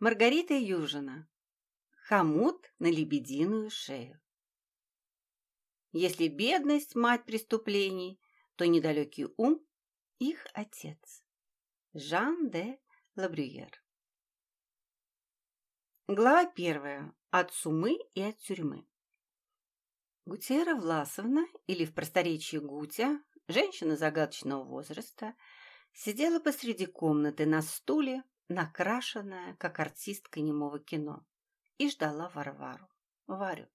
Маргарита Южина. Хомут на лебединую шею. Если бедность – мать преступлений, то недалекий ум – их отец. Жан де Лабрюер. Глава первая. От сумы и от тюрьмы. Гутера Власовна, или в просторечии Гутя, женщина загадочного возраста, сидела посреди комнаты на стуле, накрашенная, как артистка немого кино, и ждала Варвару, Варю,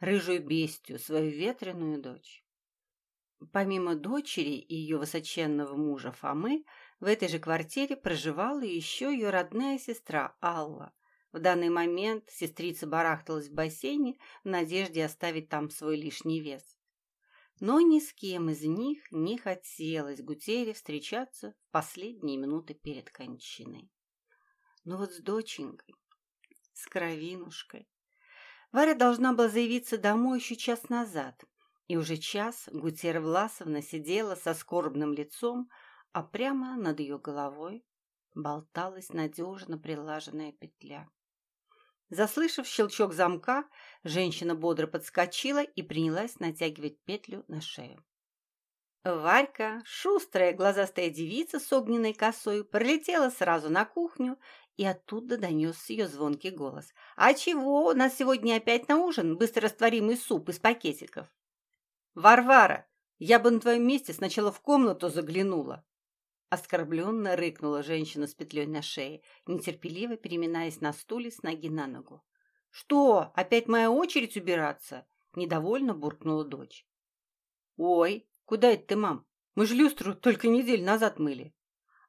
рыжую бестию, свою ветреную дочь. Помимо дочери и ее высоченного мужа Фомы, в этой же квартире проживала еще ее родная сестра Алла. В данный момент сестрица барахталась в бассейне в надежде оставить там свой лишний вес. Но ни с кем из них не хотелось Гутере встречаться в последние минуты перед кончиной. Но вот с доченькой, с кровинушкой. Варя должна была заявиться домой еще час назад, и уже час Гутера Власовна сидела со скорбным лицом, а прямо над ее головой болталась надежно прилаженная петля. Заслышав щелчок замка, женщина бодро подскочила и принялась натягивать петлю на шею. Варька, шустрая глазастая девица с огненной косой, пролетела сразу на кухню, и оттуда донесся ее звонкий голос. «А чего? У нас сегодня опять на ужин быстрорастворимый суп из пакетиков». «Варвара, я бы на твоем месте сначала в комнату заглянула», Оскорбленно рыкнула женщина с петлей на шее, нетерпеливо переминаясь на стуле с ноги на ногу. «Что, опять моя очередь убираться?» Недовольно буркнула дочь. «Ой, куда это ты, мам? Мы ж люстру только неделю назад мыли».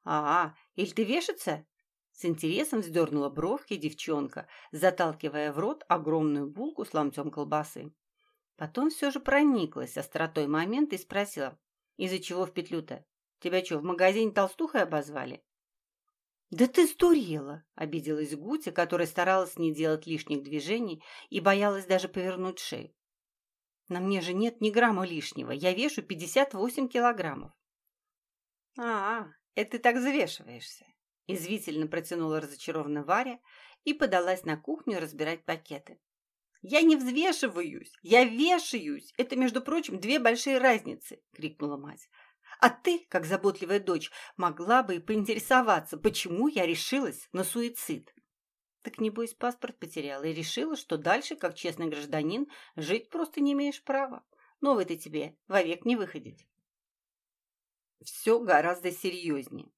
«А, или ты вешаться?» С интересом вздернула бровки девчонка, заталкивая в рот огромную булку с ломтем колбасы. Потом все же прониклась остротой момента и спросила, «Из-за чего в петлю-то? Тебя что, в магазине толстухой обозвали?» «Да ты сдурела!» — обиделась Гутя, которая старалась не делать лишних движений и боялась даже повернуть шею. «На мне же нет ни грамма лишнего. Я вешу 58 килограммов». «А, это ты так взвешиваешься!» — извительно протянула разочарованная Варя и подалась на кухню разбирать пакеты. «Я не взвешиваюсь, я вешаюсь! Это, между прочим, две большие разницы!» — крикнула мать. А ты, как заботливая дочь, могла бы и поинтересоваться, почему я решилась на суицид. Так, небось, паспорт потеряла и решила, что дальше, как честный гражданин, жить просто не имеешь права. Новый ты тебе вовек не выходить. Все гораздо серьезнее.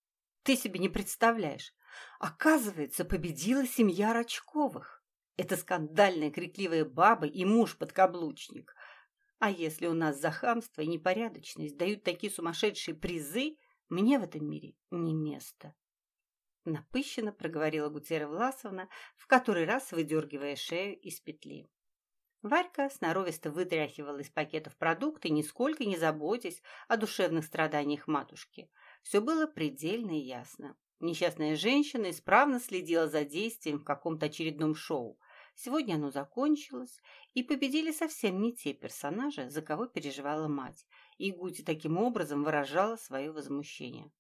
Ты себе не представляешь. Оказывается, победила семья Рачковых. Это скандальная крикливая баба и муж-подкаблучник. А если у нас за хамство и непорядочность дают такие сумасшедшие призы, мне в этом мире не место. Напыщенно проговорила Гутера Власовна, в который раз выдергивая шею из петли. Варька сноровисто вытряхивала из пакетов продукты, нисколько не заботясь о душевных страданиях матушки. Все было предельно ясно. Несчастная женщина исправно следила за действием в каком-то очередном шоу – Сегодня оно закончилось, и победили совсем не те персонажи, за кого переживала мать, и Гути таким образом выражала свое возмущение.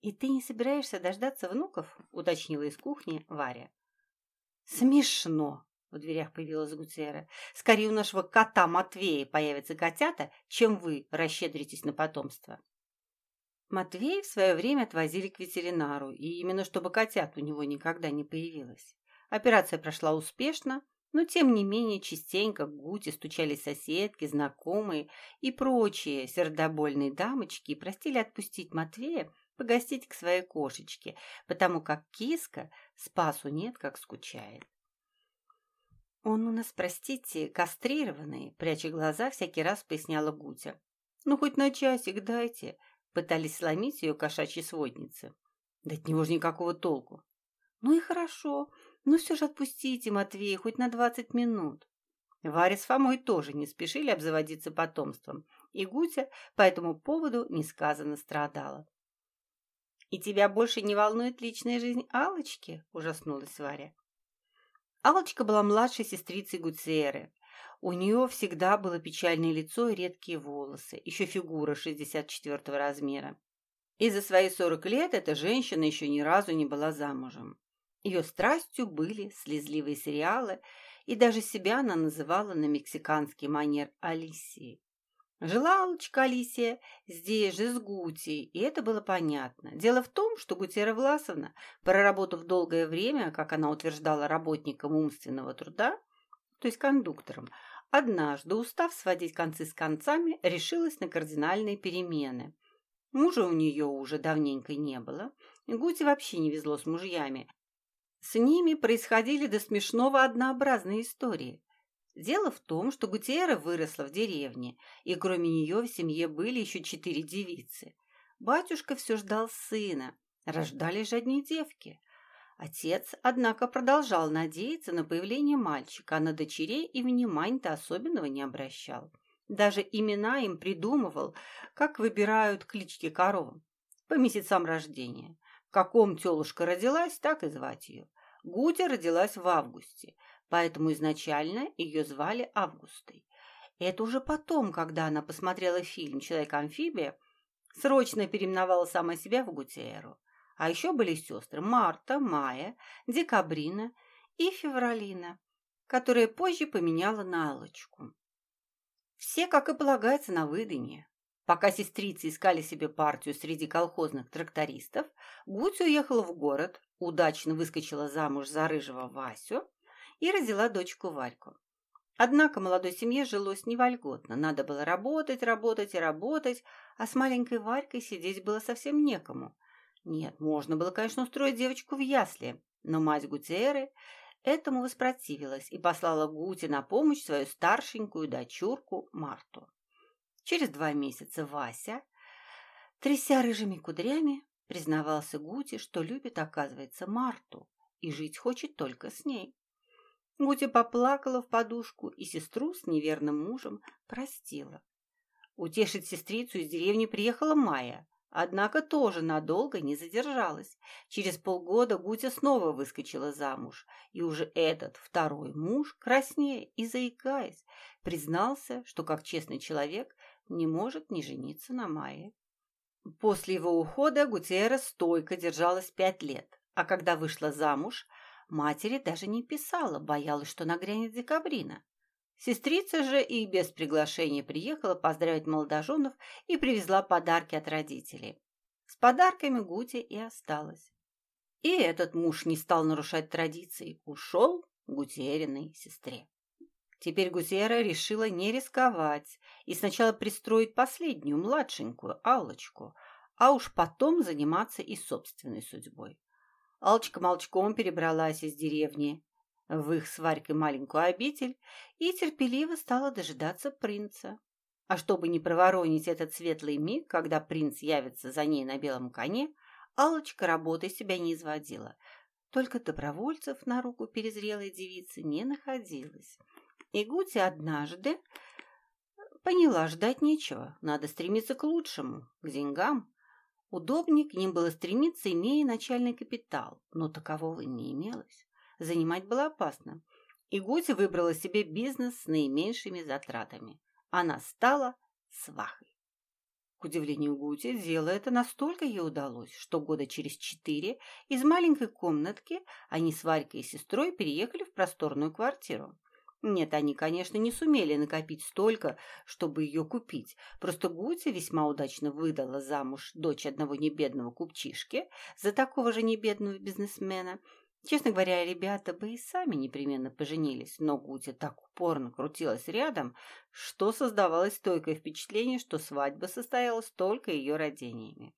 «И ты не собираешься дождаться внуков?» — уточнила из кухни Варя. «Смешно!» — в дверях появилась Гутера. «Скорее у нашего кота Матвея появятся котята, чем вы расщедритесь на потомство». Матвея в свое время отвозили к ветеринару, и именно чтобы котят у него никогда не появилось. Операция прошла успешно, но тем не менее частенько к Гуте стучали соседки, знакомые и прочие сердобольные дамочки и просили отпустить Матвея погостить к своей кошечке, потому как киска спасу нет, как скучает. «Он у нас, простите, кастрированный», — пряча глаза, всякий раз поясняла Гутя. «Ну, хоть на часик дайте», — пытались сломить ее кошачьи сводницы. «Да от него же никакого толку». «Ну и хорошо. Ну все же отпустите Матвея хоть на двадцать минут. Варя с Фомой тоже не спешили обзаводиться потомством, и Гутя по этому поводу несказанно страдала. «И тебя больше не волнует личная жизнь Алочки?» – ужаснулась Варя. Алочка была младшей сестрицей Гуцеры. У нее всегда было печальное лицо и редкие волосы, еще фигура 64 размера. И за свои 40 лет эта женщина еще ни разу не была замужем. Ее страстью были слезливые сериалы, и даже себя она называла на мексиканский манер Алисией. Жила Аллочка Алисия здесь же с Гути, и это было понятно. Дело в том, что Гутера Власовна, проработав долгое время, как она утверждала, работником умственного труда, то есть кондуктором, однажды, устав сводить концы с концами, решилась на кардинальные перемены. Мужа у нее уже давненько не было, Гути вообще не везло с мужьями. С ними происходили до смешного однообразные истории. Дело в том, что Гутиера выросла в деревне, и кроме нее в семье были еще четыре девицы. Батюшка все ждал сына, рождались же одни девки. Отец, однако, продолжал надеяться на появление мальчика, а на дочерей и внимания-то особенного не обращал. Даже имена им придумывал, как выбирают клички коровам по месяцам рождения. В каком телушка родилась, так и звать ее. Гутя родилась в августе – поэтому изначально ее звали Августой. Это уже потом, когда она посмотрела фильм «Человек-амфибия», срочно переименовала сама себя в Гутиеру. А еще были сестры Марта, Майя, Декабрина и Февралина, которая позже поменяла на Аллочку. Все, как и полагается, на выданье. Пока сестрицы искали себе партию среди колхозных трактористов, Гуть уехала в город, удачно выскочила замуж за рыжего Васю и родила дочку Вальку. Однако молодой семье жилось не вольготно. Надо было работать, работать и работать, а с маленькой Варькой сидеть было совсем некому. Нет, можно было, конечно, устроить девочку в ясли, но мать Гутиеры этому воспротивилась и послала Гуте на помощь свою старшенькую дочурку Марту. Через два месяца Вася, тряся рыжими кудрями, признавался Гуте, что любит, оказывается, Марту и жить хочет только с ней. Гутя поплакала в подушку и сестру с неверным мужем простила. Утешить сестрицу из деревни приехала Майя, однако тоже надолго не задержалась. Через полгода Гутя снова выскочила замуж, и уже этот второй муж, краснея и заикаясь, признался, что как честный человек не может не жениться на Майе. После его ухода Гутиера стойко держалась пять лет, а когда вышла замуж – Матери даже не писала, боялась, что нагрянет декабрина. Сестрица же и без приглашения приехала поздравить молодоженов и привезла подарки от родителей. С подарками Гути и осталась. И этот муж не стал нарушать традиции, ушел к Гутериной сестре. Теперь Гутера решила не рисковать и сначала пристроить последнюю, младшенькую, Аллочку, а уж потом заниматься и собственной судьбой. Алчка молчком перебралась из деревни в их с Варькой маленькую обитель и терпеливо стала дожидаться принца. А чтобы не проворонить этот светлый миг, когда принц явится за ней на белом коне, Алочка работой себя не изводила. Только добровольцев на руку перезрелой девицы не находилось. И Гути однажды поняла, ждать нечего, надо стремиться к лучшему, к деньгам. Удобнее к ним было стремиться, имея начальный капитал, но такового не имелось. Занимать было опасно. И Гути выбрала себе бизнес с наименьшими затратами. Она стала свахой. К удивлению Гути, дело это настолько ей удалось, что года через четыре из маленькой комнатки они с Варькой и сестрой переехали в просторную квартиру. Нет, они, конечно, не сумели накопить столько, чтобы ее купить. Просто Гути весьма удачно выдала замуж дочь одного небедного купчишки за такого же небедного бизнесмена. Честно говоря, ребята бы и сами непременно поженились, но Гути так упорно крутилась рядом, что создавалось стойкое впечатление, что свадьба состоялась только ее родениями.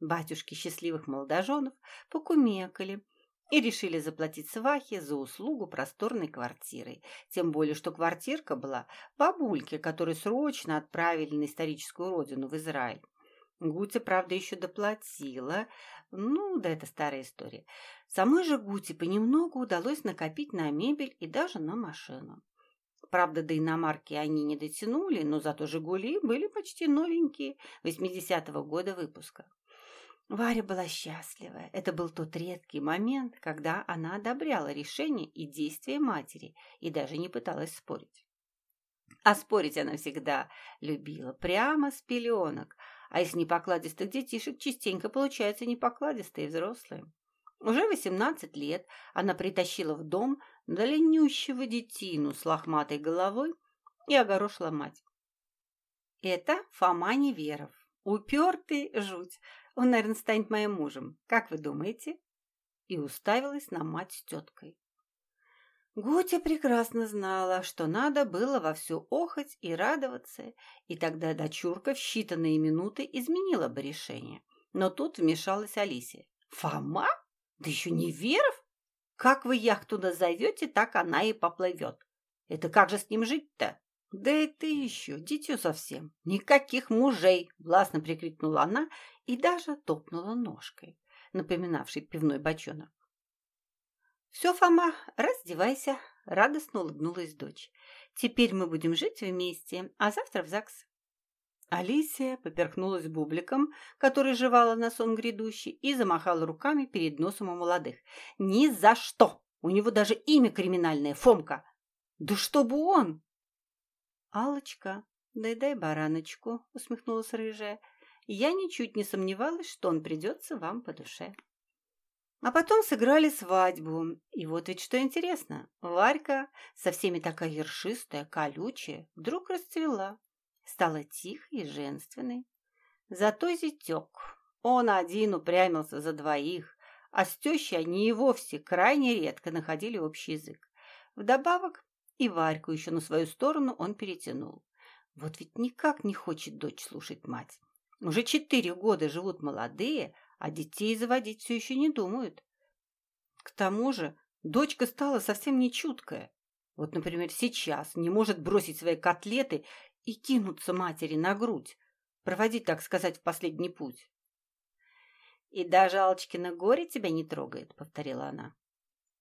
Батюшки счастливых молодоженов покумекали – и решили заплатить свахе за услугу просторной квартирой. Тем более, что квартирка была бабульке, которую срочно отправили на историческую родину в Израиль. Гутя, правда, еще доплатила. Ну, да это старая история. Самой же Гуте понемногу удалось накопить на мебель и даже на машину. Правда, до иномарки они не дотянули, но зато «Жигули» были почти новенькие, 80-го года выпуска. Варя была счастлива. Это был тот редкий момент, когда она одобряла решение и действия матери и даже не пыталась спорить. А спорить она всегда любила, прямо с пеленок. А из непокладистых детишек частенько получаются непокладистые взрослые. Уже восемнадцать лет она притащила в дом длиннющего детину с лохматой головой и огорошила мать. Это Фома Неверов. Упертый жуть. Он, наверное, станет моим мужем. Как вы думаете? И уставилась на мать с теткой. Гутя прекрасно знала, что надо было вовсю охоть и радоваться, и тогда дочурка в считанные минуты изменила бы решение. Но тут вмешалась Алисия. «Фома? Да еще не Веров? Как вы яхту назовете, так она и поплывет. Это как же с ним жить-то?» «Да и ты еще, дитё совсем! Никаких мужей!» – властно прикрикнула она и даже топнула ножкой, напоминавшей пивной бочонок. «Все, Фома, раздевайся», — радостно улыбнулась дочь. «Теперь мы будем жить вместе, а завтра в ЗАГС». Алисия поперхнулась бубликом, который жевала на сон грядущий, и замахала руками перед носом у молодых. «Ни за что! У него даже имя криминальное — Фомка! Да чтобы он!» «Аллочка, дай-дай бараночку», — усмехнулась рыжая. «Я ничуть не сомневалась, что он придется вам по душе». А потом сыграли свадьбу. И вот ведь что интересно, Варька, со всеми такая ершистая, колючая, вдруг расцвела. Стала тихой и женственной. Зато зятек. Он один упрямился за двоих, а с тещей они и вовсе крайне редко находили общий язык. Вдобавок и Варьку еще на свою сторону он перетянул. Вот ведь никак не хочет дочь слушать мать. Уже четыре года живут молодые, а детей заводить все еще не думают. К тому же дочка стала совсем нечуткая. Вот, например, сейчас не может бросить свои котлеты и кинуться матери на грудь, проводить, так сказать, в последний путь. «И даже Алочкина горе тебя не трогает», — повторила она.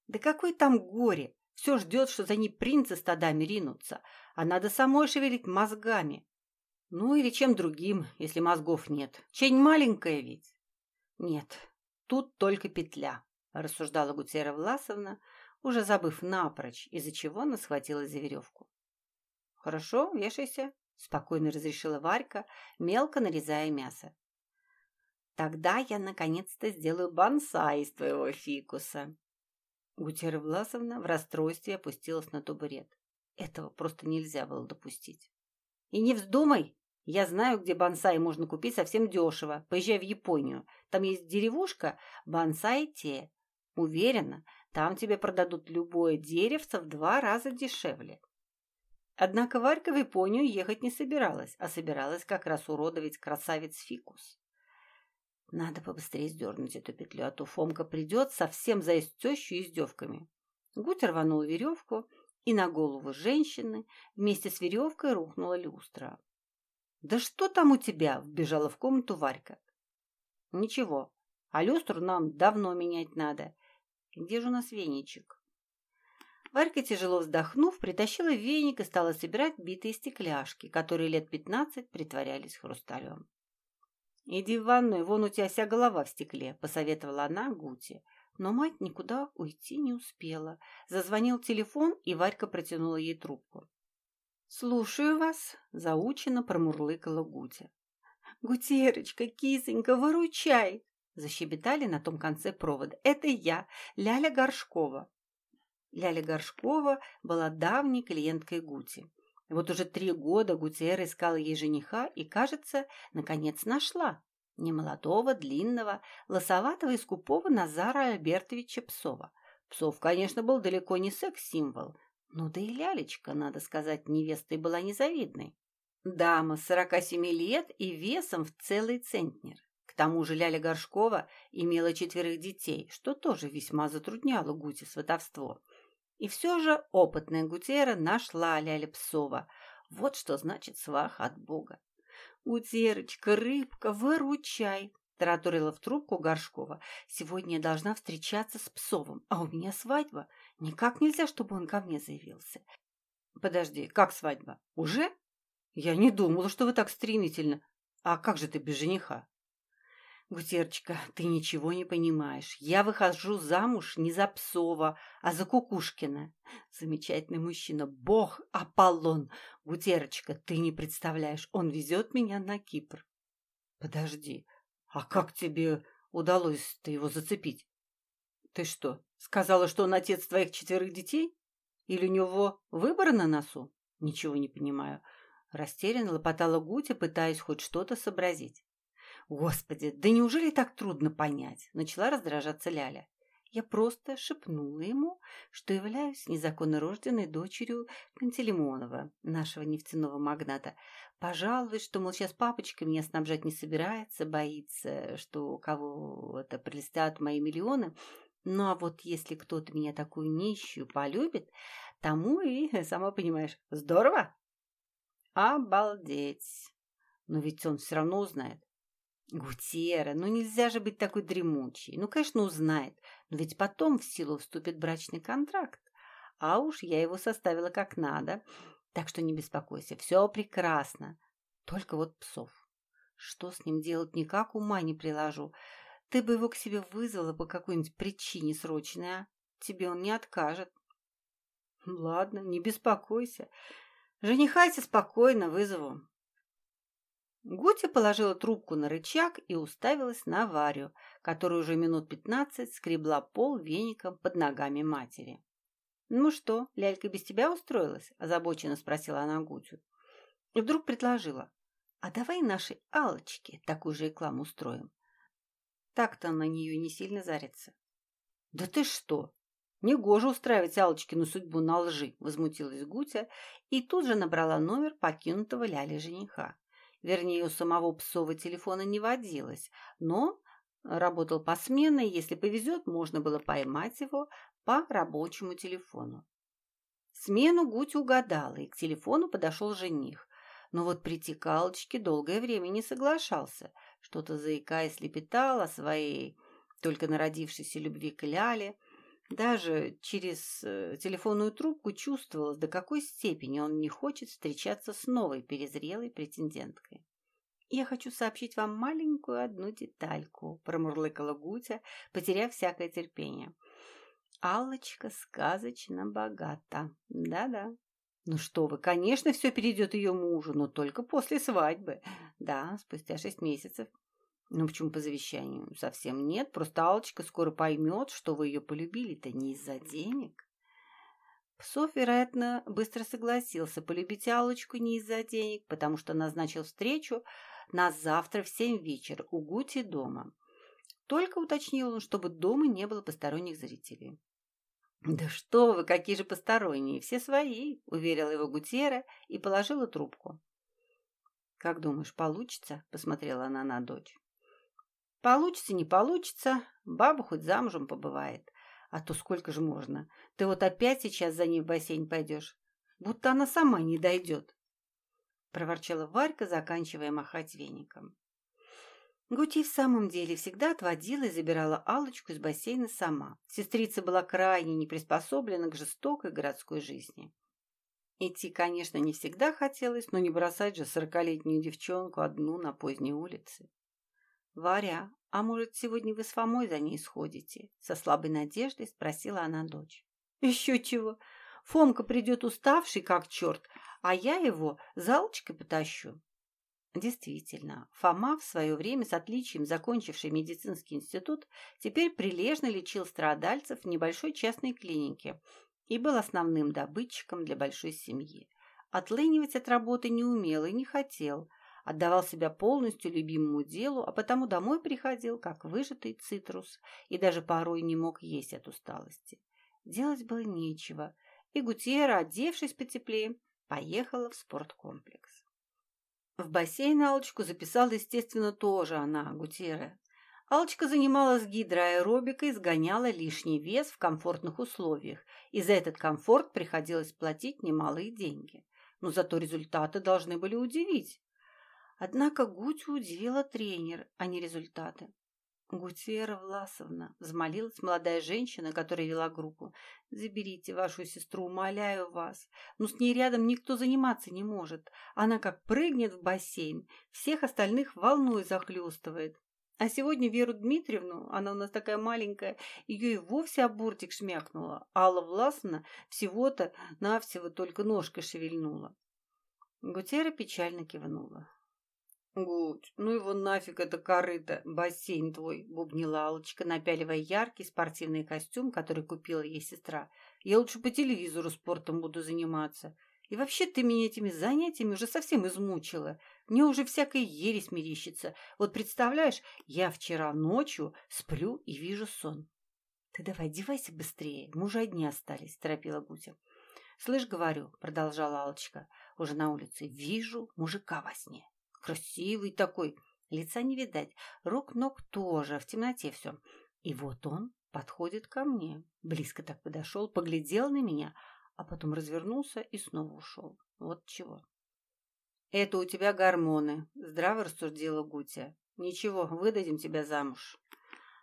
«Да какое там горе? Все ждет, что за ней принцы стадами ринутся, а надо самой шевелить мозгами. Ну или чем другим, если мозгов нет. Чень маленькая ведь». «Нет, тут только петля», – рассуждала Гутера Власовна, уже забыв напрочь, из-за чего она схватилась за веревку. «Хорошо, вешайся», – спокойно разрешила Варька, мелко нарезая мясо. «Тогда я наконец-то сделаю бонсай из твоего фикуса». Гутера Власовна в расстройстве опустилась на табурет. Этого просто нельзя было допустить. «И не вздумай!» Я знаю, где бонсай можно купить совсем дешево. Поезжай в Японию. Там есть деревушка бонсай-те. Уверена, там тебе продадут любое деревце в два раза дешевле. Однако Варька в Японию ехать не собиралась, а собиралась как раз уродовать красавец фикус. Надо побыстрее сдернуть эту петлю, а то Фомка придет совсем заесть тещу издевками. Гуть рванул веревку, и на голову женщины вместе с веревкой рухнула люстра. «Да что там у тебя?» – вбежала в комнату Варька. «Ничего, а люстру нам давно менять надо. Где же у нас веничек?» Варька, тяжело вздохнув, притащила веник и стала собирать битые стекляшки, которые лет пятнадцать притворялись хрусталем. «Иди в ванную, вон у тебя вся голова в стекле», – посоветовала она Гуте. Но мать никуда уйти не успела. Зазвонил телефон, и Варька протянула ей трубку. «Слушаю вас», — заучено промурлыкала Гутя. «Гутерочка, кисонька, выручай!» Защебетали на том конце провода. «Это я, Ляля Горшкова». Ляля Горшкова была давней клиенткой Гути. Вот уже три года Гутиера искала ей жениха и, кажется, наконец нашла. Немолодого, длинного, лосоватого и скупого Назара Альбертовича Псова. Псов, конечно, был далеко не секс-символ, ну да и лялечка, надо сказать, невестой была незавидной. Дама сорока семи лет и весом в целый центнер. К тому же Ляля Горшкова имела четверых детей, что тоже весьма затрудняло Гуте сватовство. И все же опытная Гутера нашла Ляля Псова. Вот что значит свах от Бога. «Гутерочка, рыбка, выручай!» Тараторила в трубку Горшкова. «Сегодня я должна встречаться с Псовым, а у меня свадьба. Никак нельзя, чтобы он ко мне заявился». «Подожди, как свадьба? Уже?» «Я не думала, что вы так стремительно. А как же ты без жениха?» «Гутерочка, ты ничего не понимаешь. Я выхожу замуж не за Псова, а за Кукушкина. Замечательный мужчина, бог Аполлон. Гутерочка, ты не представляешь, он везет меня на Кипр». «Подожди, а как тебе удалось-то его зацепить? Ты что, сказала, что он отец твоих четверых детей? Или у него выборы на носу? Ничего не понимаю. Растерянно лопотала Гутя, пытаясь хоть что-то сообразить. Господи, да неужели так трудно понять? Начала раздражаться Ляля. Я просто шепнула ему, что являюсь незаконно рожденной дочерью Пантелеймонова, нашего нефтяного магната. Пожалуй, что, мол, сейчас папочка меня снабжать не собирается, боится, что кого-то прилистят мои миллионы. Ну, а вот если кто-то меня такую нищую полюбит, тому и, сама понимаешь, здорово. Обалдеть. Но ведь он все равно узнает. Гутера, ну нельзя же быть такой дремучей. Ну, конечно, узнает, но ведь потом в силу вступит брачный контракт. А уж я его составила как надо, так что не беспокойся, все прекрасно. Только вот псов. Что с ним делать, никак ума не приложу. Ты бы его к себе вызвала по какой-нибудь причине срочной, а? Тебе он не откажет. Ладно, не беспокойся. Женихайся спокойно, вызову. Гутя положила трубку на рычаг и уставилась на Варю, которая уже минут пятнадцать скребла пол веником под ногами матери. «Ну что, лялька без тебя устроилась?» – озабоченно спросила она Гутю. И вдруг предложила. «А давай нашей Алочке такую же рекламу устроим. Так-то на нее не сильно зарится». «Да ты что? Негоже устраивать Алочкину судьбу на лжи!» – возмутилась Гутя и тут же набрала номер покинутого Ляли жениха. Вернее, у самого Псова телефона не водилось, но работал посменно, и если повезет, можно было поймать его по рабочему телефону. Смену Гуть угадала, и к телефону подошел жених. Но вот прийти к долгое время не соглашался. Что-то заикаясь лепетал о своей только народившейся любви к Ляле, даже через э, телефонную трубку чувствовалось, до какой степени он не хочет встречаться с новой перезрелой претенденткой. «Я хочу сообщить вам маленькую одну детальку», – промурлыкала Гутя, потеряв всякое терпение. «Аллочка сказочно богата. Да-да». «Ну что вы, конечно, все перейдет ее мужу, но только после свадьбы. Да, спустя шесть месяцев. Ну, почему по завещанию? Совсем нет. Просто Алочка скоро поймет, что вы ее полюбили-то не из-за денег. Псов, вероятно, быстро согласился полюбить Алочку не из-за денег, потому что назначил встречу на завтра в семь вечера у Гути дома. Только уточнил он, чтобы дома не было посторонних зрителей. «Да что вы, какие же посторонние, все свои!» – уверила его Гутера и положила трубку. «Как думаешь, получится?» – посмотрела она на дочь. Получится, не получится, баба хоть замужем побывает. А то сколько же можно? Ты вот опять сейчас за ней в бассейн пойдешь, будто она сама не дойдет. Проворчала Варька, заканчивая махать веником. Гути в самом деле всегда отводила и забирала алочку из бассейна сама. Сестрица была крайне не приспособлена к жестокой городской жизни. Идти, конечно, не всегда хотелось, но не бросать же сорокалетнюю девчонку одну на поздней улице. «Варя, а может, сегодня вы с Фомой за ней сходите?» Со слабой надеждой спросила она дочь. «Еще чего! Фомка придет уставший, как черт, а я его залочкой потащу». Действительно, Фома, в свое время с отличием закончивший медицинский институт, теперь прилежно лечил страдальцев в небольшой частной клинике и был основным добытчиком для большой семьи. Отлынивать от работы не умел и не хотел – отдавал себя полностью любимому делу, а потому домой приходил, как выжатый цитрус, и даже порой не мог есть от усталости. Делать было нечего, и Гутьера, одевшись потеплее, поехала в спорткомплекс. В бассейн Алочку записала, естественно, тоже она, Гутьера. Алочка занималась гидроаэробикой, сгоняла лишний вес в комфортных условиях, и за этот комфорт приходилось платить немалые деньги. Но зато результаты должны были удивить. Однако Гутю удивила тренер, а не результаты. «Гутьера Власовна», — взмолилась молодая женщина, которая вела группу, — «заберите вашу сестру, умоляю вас. Но с ней рядом никто заниматься не может. Она как прыгнет в бассейн, всех остальных волной захлестывает. А сегодня Веру Дмитриевну, она у нас такая маленькая, ее и вовсе об бортик шмякнула. Алла Власовна всего-то навсего только ножкой шевельнула». Гутера печально кивнула. «Гудь, ну его нафиг это корыто, бассейн твой!» — бубнила Аллочка, напяливая яркий спортивный костюм, который купила ей сестра. «Я лучше по телевизору спортом буду заниматься. И вообще ты меня этими занятиями уже совсем измучила. Мне уже всякая ересь мерещится. Вот представляешь, я вчера ночью сплю и вижу сон». «Ты давай, одевайся быстрее, мы уже одни остались», — торопила Гутя. «Слышь, говорю», — продолжала Аллочка, уже на улице, — «вижу мужика во сне». Красивый такой, лица не видать, рук-ног тоже, в темноте все. И вот он подходит ко мне, близко так подошел, поглядел на меня, а потом развернулся и снова ушел. Вот чего. «Это у тебя гормоны», — здраво рассудила Гутя. «Ничего, выдадим тебя замуж».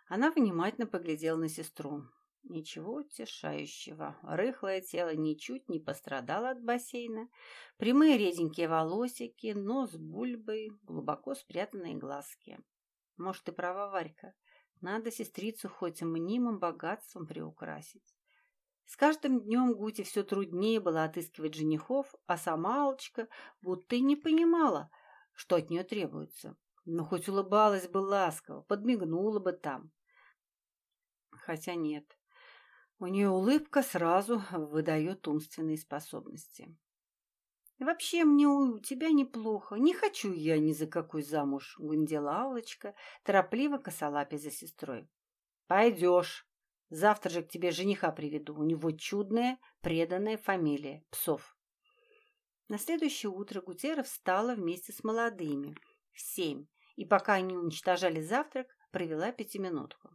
Она внимательно поглядела на сестру. Ничего утешающего. Рыхлое тело ничуть не пострадало от бассейна. Прямые реденькие волосики, нос бульбой, глубоко спрятанные глазки. Может, и права Варька. Надо сестрицу хоть мнимым богатством приукрасить. С каждым днем Гуте все труднее было отыскивать женихов, а сама Алочка будто и не понимала, что от нее требуется. Но хоть улыбалась бы ласково, подмигнула бы там. Хотя нет, у нее улыбка сразу выдает умственные способности. «Вообще мне у тебя неплохо. Не хочу я ни за какой замуж», — гундела Аллочка, торопливо косолапя за сестрой. «Пойдешь. Завтра же к тебе жениха приведу. У него чудная, преданная фамилия — Псов». На следующее утро Гутера встала вместе с молодыми в семь, и пока они уничтожали завтрак, провела пятиминутку.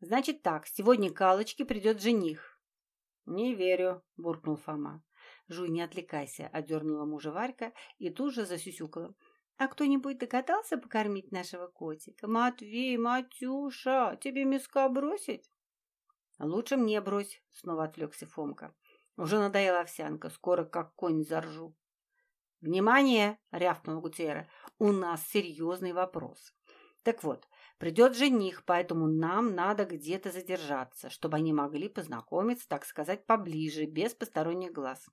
Значит так, сегодня к Аллочке придет жених. Не верю, буркнул Фома. Жуй, не отвлекайся, одернула мужа Варька и тут же засюсюкала. А кто-нибудь догадался покормить нашего котика? Матвей, Матюша, тебе миска бросить? Лучше мне брось, снова отвлекся Фомка. Уже надоела овсянка, скоро как конь заржу. «Внимание!» — рявкнул Гутера. «У нас серьезный вопрос. Так вот, Придет жених, поэтому нам надо где-то задержаться, чтобы они могли познакомиться, так сказать, поближе, без посторонних глаз.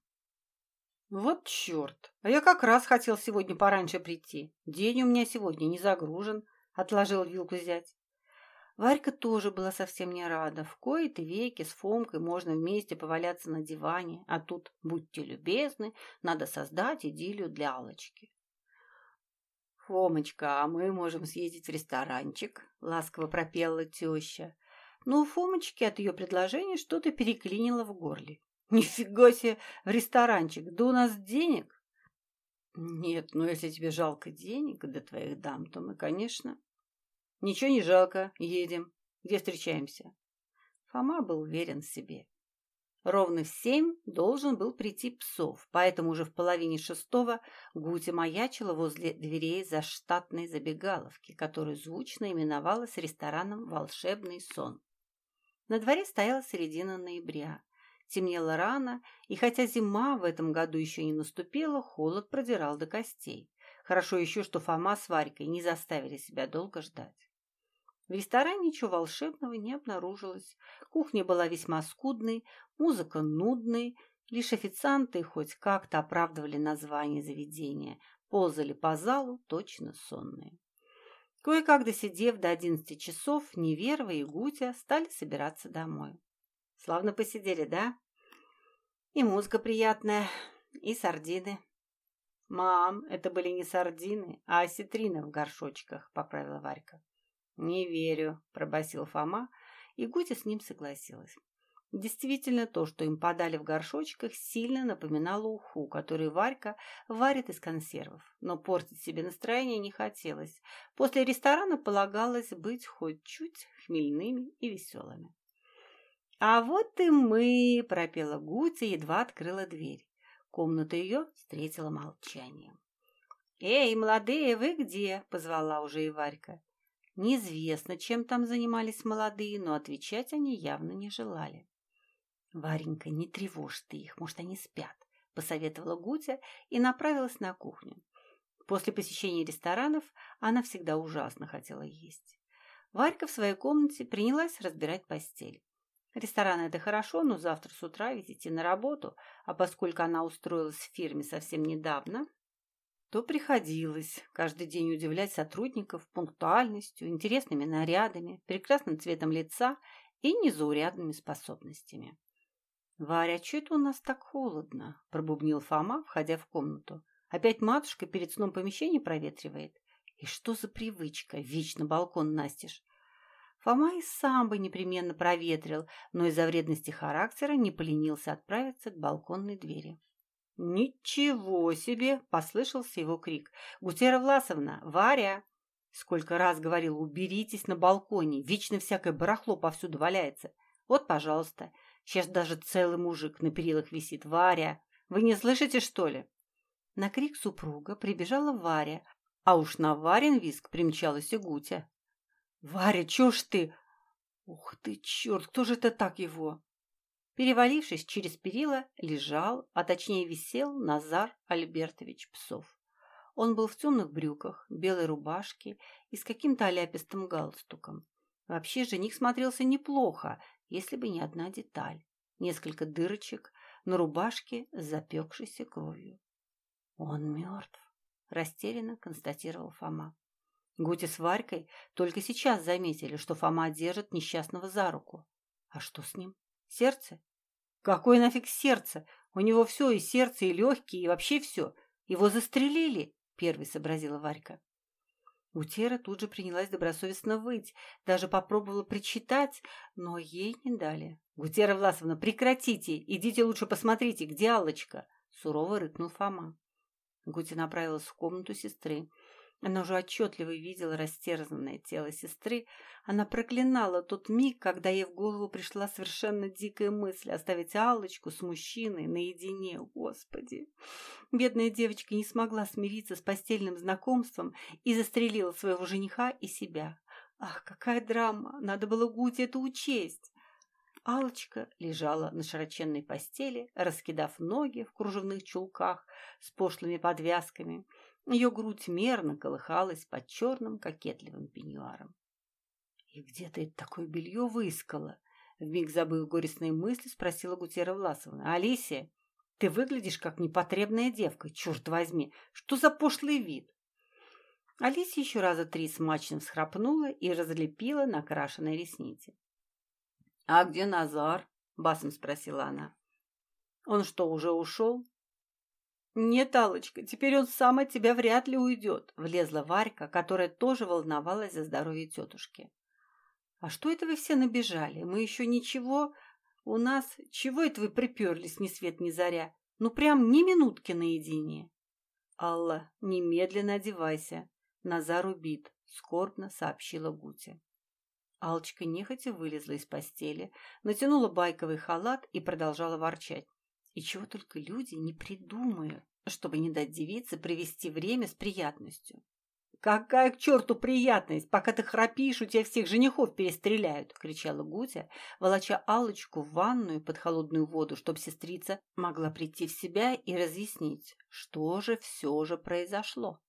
Вот черт! А я как раз хотел сегодня пораньше прийти. День у меня сегодня не загружен, отложил вилку взять. Варька тоже была совсем не рада. В кои-то веки с Фомкой можно вместе поваляться на диване, а тут, будьте любезны, надо создать идиллию для Алочки. «Фомочка, а мы можем съездить в ресторанчик», — ласково пропела теща. Но у Фомочки от ее предложения что-то переклинило в горле. «Нифига себе, в ресторанчик, да у нас денег!» «Нет, ну если тебе жалко денег до твоих дам, то мы, конечно...» «Ничего не жалко, едем. Где встречаемся?» Фома был уверен в себе. Ровно в семь должен был прийти Псов, поэтому уже в половине шестого Гутя маячила возле дверей за штатной забегаловки, которую звучно именовалась рестораном «Волшебный сон». На дворе стояла середина ноября. Темнело рано, и хотя зима в этом году еще не наступила, холод продирал до костей. Хорошо еще, что Фома с Варькой не заставили себя долго ждать. В ресторане ничего волшебного не обнаружилось. Кухня была весьма скудной, музыка нудной, лишь официанты хоть как-то оправдывали название заведения, ползали по залу точно сонные. Кое-как досидев до одиннадцати часов, Неверва и Гутя стали собираться домой. Славно посидели, да? И музыка приятная, и сардины. «Мам, это были не сардины, а осетрины в горшочках», — поправила Варька. «Не верю», — пробасил Фома, и Гутя с ним согласилась. Действительно, то, что им подали в горшочках, сильно напоминало уху, который Варька варит из консервов. Но портить себе настроение не хотелось. После ресторана полагалось быть хоть чуть хмельными и веселыми. «А вот и мы!» – пропела Гутя, едва открыла дверь. Комната ее встретила молчанием. «Эй, молодые, вы где?» – позвала уже и Варька. Неизвестно, чем там занимались молодые, но отвечать они явно не желали. «Варенька, не тревожь ты их, может, они спят», — посоветовала Гутя и направилась на кухню. После посещения ресторанов она всегда ужасно хотела есть. Варька в своей комнате принялась разбирать постель. Ресторан – это хорошо, но завтра с утра ведь идти на работу, а поскольку она устроилась в фирме совсем недавно, то приходилось каждый день удивлять сотрудников пунктуальностью, интересными нарядами, прекрасным цветом лица и незаурядными способностями. «Варя, что это у нас так холодно?» – пробубнил Фома, входя в комнату. «Опять матушка перед сном помещение проветривает? И что за привычка? Вечно балкон настежь!» Фома и сам бы непременно проветрил, но из-за вредности характера не поленился отправиться к балконной двери. «Ничего себе!» – послышался его крик. «Гутера Власовна! Варя!» Сколько раз говорил, уберитесь на балконе, вечно всякое барахло повсюду валяется. Вот, пожалуйста, сейчас даже целый мужик на перилах висит. Варя, вы не слышите, что ли? На крик супруга прибежала Варя, а уж на Варин виск примчалась и Гутя. «Варя, чё ж ты?» «Ух ты, черт, кто же это так его?» Перевалившись через перила, лежал, а точнее висел Назар Альбертович Псов. Он был в темных брюках, белой рубашке и с каким-то оляпистым галстуком. Вообще жених смотрелся неплохо, если бы не одна деталь. Несколько дырочек на рубашке с запекшейся кровью. «Он мертв», – растерянно констатировал Фома. Гути с Варькой только сейчас заметили, что Фома держит несчастного за руку. А что с ним? Сердце? Какое нафиг сердце? У него все, и сердце, и легкие, и вообще все. Его застрелили, первой сообразила Варька. Утера тут же принялась добросовестно выть, даже попробовала причитать, но ей не дали. «Гутера Власовна, прекратите! Идите лучше посмотрите, где Аллочка!» Сурово рыкнул Фома. Гутя направилась в комнату сестры. Она уже отчетливо видела растерзанное тело сестры. Она проклинала тот миг, когда ей в голову пришла совершенно дикая мысль оставить Аллочку с мужчиной наедине. Господи! Бедная девочка не смогла смириться с постельным знакомством и застрелила своего жениха и себя. Ах, какая драма! Надо было Гуте это учесть. Алочка лежала на широченной постели, раскидав ноги в кружевных чулках с пошлыми подвязками – ее грудь мерно колыхалась под черным кокетливым пеньюаром. «И где ты такое белье выискала?» Вмиг забыв горестные мысли, спросила Гутера Власовна. «Алисия, ты выглядишь как непотребная девка, черт возьми! Что за пошлый вид?» Алисия еще раза три смачно всхрапнула и разлепила накрашенные ресницы. «А где Назар?» — басом спросила она. «Он что, уже ушел?» «Нет, Аллочка, теперь он сам от тебя вряд ли уйдет», — влезла Варька, которая тоже волновалась за здоровье тетушки. «А что это вы все набежали? Мы еще ничего... У нас... Чего это вы приперлись ни свет ни заря? Ну, прям ни минутки наедине». «Алла, немедленно одевайся. Назар убит», — скорбно сообщила Гутя. Алочка нехотя вылезла из постели, натянула байковый халат и продолжала ворчать. И чего только люди не придумают, чтобы не дать девице провести время с приятностью. «Какая к черту приятность! Пока ты храпишь, у тебя всех женихов перестреляют!» — кричала Гутя, волоча Аллочку в ванную под холодную воду, чтобы сестрица могла прийти в себя и разъяснить, что же все же произошло.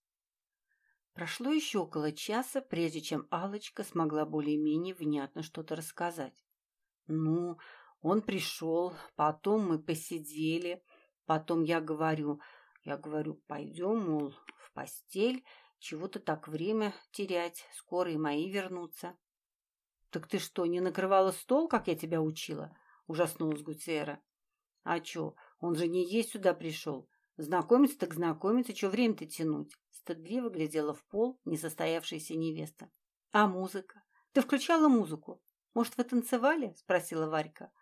Прошло еще около часа, прежде чем Аллочка смогла более-менее внятно что-то рассказать. «Ну, он пришел, потом мы посидели, потом я говорю, я говорю, пойдем, мол, в постель, чего-то так время терять, скоро и мои вернутся. Так ты что, не накрывала стол, как я тебя учила? Ужаснулась Гутера. А чё, он же не есть сюда пришел. Знакомиться так знакомиться, чё время-то тянуть? Стыдливо глядела в пол несостоявшаяся невеста. А музыка? Ты включала музыку? Может, вы танцевали? Спросила Варька.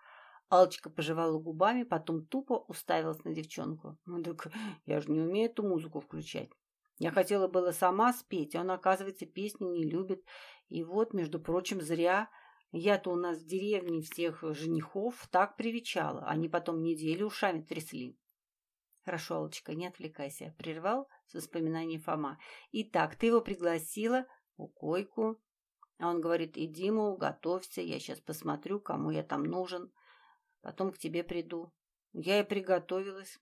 Алочка пожевала губами, потом тупо уставилась на девчонку. Ну так я же не умею эту музыку включать. Я хотела было сама спеть, а он, оказывается, песни не любит. И вот, между прочим, зря. Я-то у нас в деревне всех женихов так привечала. Они потом неделю ушами трясли. Хорошо, Алочка, не отвлекайся. Прервал с воспоминанием Фома. Итак, ты его пригласила у койку. А он говорит, иди, мол, готовься, я сейчас посмотрю, кому я там нужен. Потом к тебе приду. Я и приготовилась.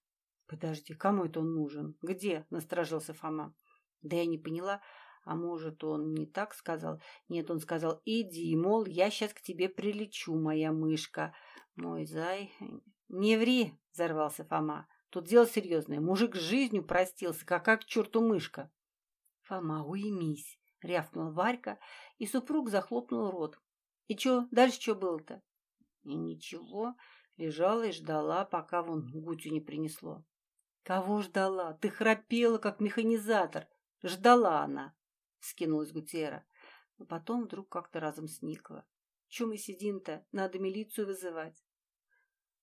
Подожди, кому это он нужен? Где? Насторожился Фома. Да я не поняла. А может, он не так сказал? Нет, он сказал, иди, мол, я сейчас к тебе прилечу, моя мышка. Мой зай... Не ври, взорвался Фома. Тут дело серьезное. Мужик с жизнью простился, какая к черту мышка. Фома, уймись, рявкнула Варька, и супруг захлопнул рот. И чё, дальше что было-то? И ничего, лежала и ждала, пока вон Гутю не принесло. Кого ждала? Ты храпела, как механизатор. Ждала она, скинулась Гутера. Но потом вдруг как-то разом сникла. Чем мы сидим-то? Надо милицию вызывать.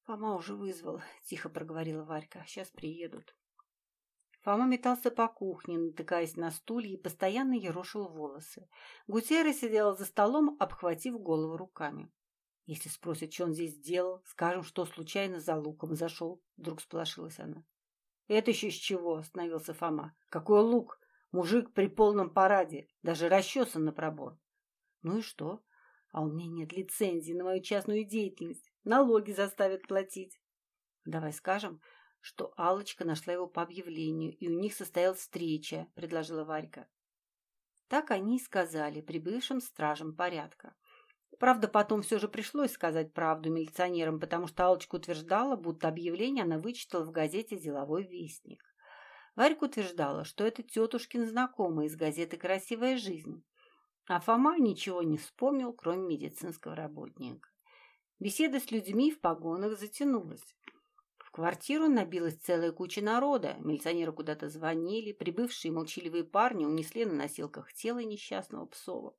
Фома уже вызвал, тихо проговорила Варька. Сейчас приедут. Фома метался по кухне, натыкаясь на стулья и постоянно ерошил волосы. Гутера сидела за столом, обхватив голову руками. Если спросят, что он здесь делал, скажем, что случайно за луком зашел. Вдруг сполошилась она. «Это еще с чего?» – остановился Фома. «Какой лук? Мужик при полном параде, даже расчесан на пробор». «Ну и что? А у меня нет лицензии на мою частную деятельность. Налоги заставят платить». «Давай скажем, что алочка нашла его по объявлению, и у них состоялась встреча», – предложила Варька. Так они и сказали прибывшим стражам порядка. Правда, потом все же пришлось сказать правду милиционерам, потому что Алочка утверждала, будто объявление она вычитала в газете «Деловой вестник». Варька утверждала, что это тетушкин знакомый из газеты «Красивая жизнь». А Фома ничего не вспомнил, кроме медицинского работника. Беседа с людьми в погонах затянулась. В квартиру набилась целая куча народа. Милиционеры куда-то звонили, прибывшие молчаливые парни унесли на носилках тело несчастного Псова.